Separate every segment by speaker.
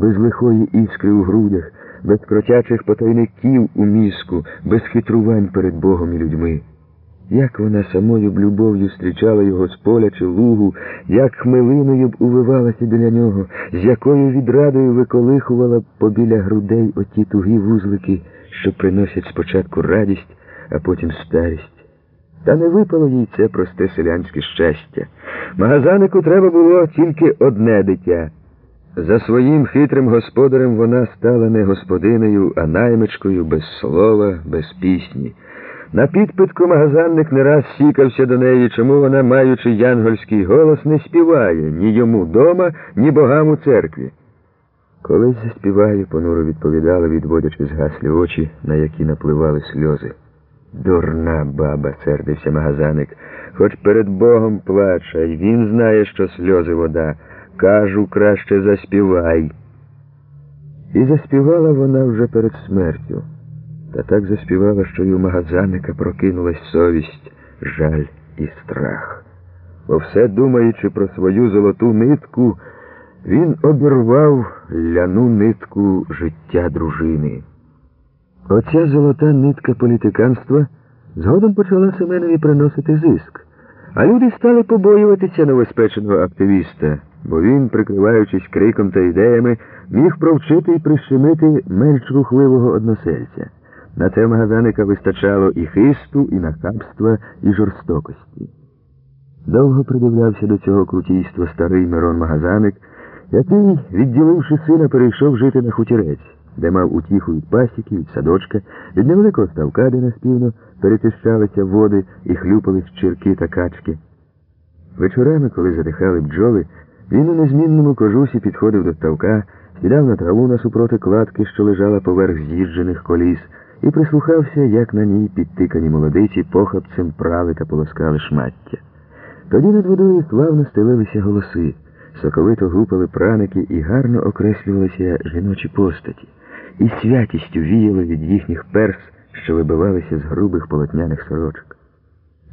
Speaker 1: без лихої іскри у грудях, без кротячих потайників у мізку, без хитрувань перед Богом і людьми. Як вона самою б любов'ю зустрічала його з поля чи лугу, як хмелиною б увивалася біля нього, з якою відрадою виколихувала б побіля грудей оті тугі вузлики, що приносять спочатку радість, а потім старість. Та не випало їй це просте селянське щастя. Магазанику треба було тільки одне дитя. За своїм хитрим господарем вона стала не господинею, а наймичкою без слова, без пісні. На підпитку магазанник не раз сікався до неї, чому вона, маючи янгольський голос, не співає ні йому дома, ні богам у церкві. Колись заспіваю, понуро відповідала, відводячи згаслі очі, на які напливали сльози. Дурна баба, сердився магазаник, хоч перед Богом плаче, й він знає, що сльози вода. Кажу, краще заспівай. І заспівала вона вже перед смертю. Та так заспівала, що й у магазаника прокинулась совість, жаль і страх. Бо все думаючи про свою золоту нитку, він обірвав ляну нитку життя дружини. Оця золота нитка політиканства згодом почала Семенові приносити зиск, а люди стали побоюватися новоспеченого активіста, бо він, прикриваючись криком та ідеями, міг провчити і прищемити менш рухливого односельця. На це магазаника вистачало і хисту, і нахабства, і жорстокості. Довго придивлявся до цього крутійства старий Мирон Магазаник, який, відділивши сина, перейшов жити на хутірець, де мав утіху від пасіки, від садочка, від невеликого ставка, де наспівно перечищалися води і хлюпались черки та качки. Вечорами, коли задихали бджоли, він у незмінному кожусі підходив до ставка, сідав на траву насупроти кладки, що лежала поверх з'їжджених коліс, і прислухався, як на ній підтикані молодиці похапцем прали та полоскали шмаття. Тоді над водою славно стелилися голоси, соковито гупали праники і гарно окреслювалися жіночі постаті, і святістю віяло від їхніх перс, що вибивалися з грубих полотняних сорочок.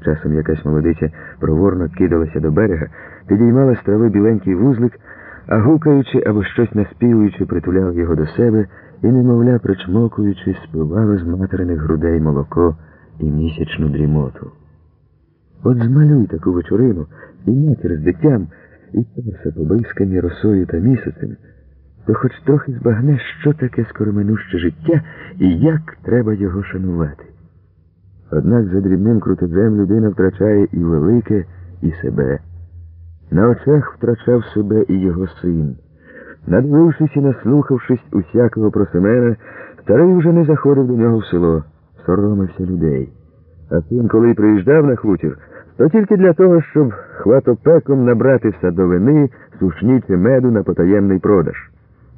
Speaker 1: Часом якась молодиця проворно кидалася до берега, підіймала з трави біленький вузлик, а гукаючи або щось наспівуючи, притуляла його до себе і, немовля, причмокуючи, спивала з материних грудей молоко і місячну дрімоту. От змалюй таку вечорину, і матір з дитям, і перса побискані росою та місяцем, то хоч трохи збагнеш, що таке скороминуще життя і як треба його шанувати. Однак за дрібним крутежем людина втрачає і велике, і себе. На очах втрачав себе і його син. Надивившись і наслухавшись усякого про Семена, старий вже не заходив до нього в село, соромився людей. А син, коли приїжджав на хутір, то тільки для того, щоб хватопеком набрати садовини, сушні чи меду на потаємний продаж.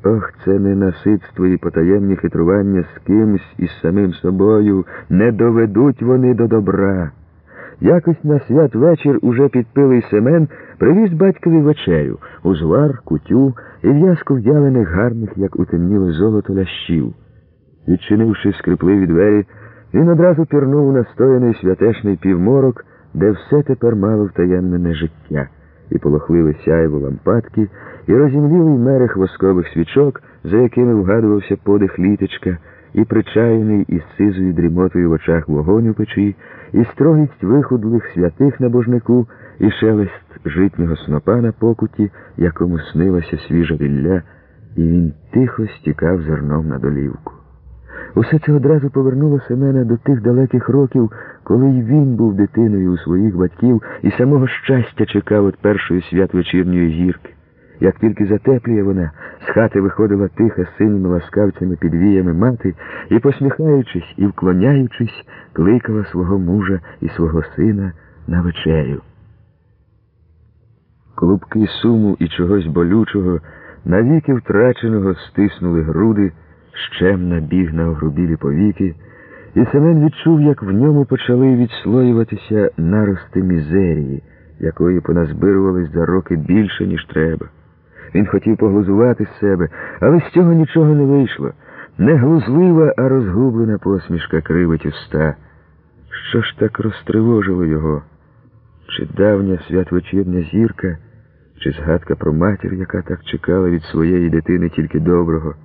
Speaker 1: Ох, це ненаситство і потаємні хитрування з кимсь і з самим собою не доведуть вони до добра. Якось на свят вечір уже підпилий Семен привіз батькові вечерю, узвар, кутю і в'язку в'ялених гарних, як утемніле золото лящів. Відчинивши скрипливі двері, він одразу пірнув настояний святешний півморок, де все тепер мало втаємнене життя, і полохливе сяйво лампадки, і розімлілий мерех воскових свічок, за якими вгадувався подих літочка, і причаяний із сизою дрімотою в очах вогонь у печі, і строгість вихудлих святих на божнику, і шелест житнього снопа на покуті, якому снилася свіжа вілля, і він тихо стікав зерном на долівку. Усе це одразу повернуло Семена до тих далеких років, коли й він був дитиною у своїх батьків і самого щастя чекав від першої святвечірньої зірки. Як тільки затеплює вона, з хати виходила тиха синими ласкавцями підвіями мати і, посміхаючись і вклоняючись, кликала свого мужа і свого сина на вечерю. Клубки суму і чогось болючого, навіки втраченого стиснули груди, щем набіг на огрубілі повіки, і Семен відчув, як в ньому почали відслоюватися нарости мізерії, якої поназбирувались за роки більше, ніж треба. Він хотів поглузувати з себе, але з цього нічого не вийшло. Не глузлива, а розгублена посмішка кривить уста. Що ж так розтривожило його? Чи давня святвечірня зірка, чи згадка про матір, яка так чекала від своєї дитини тільки доброго.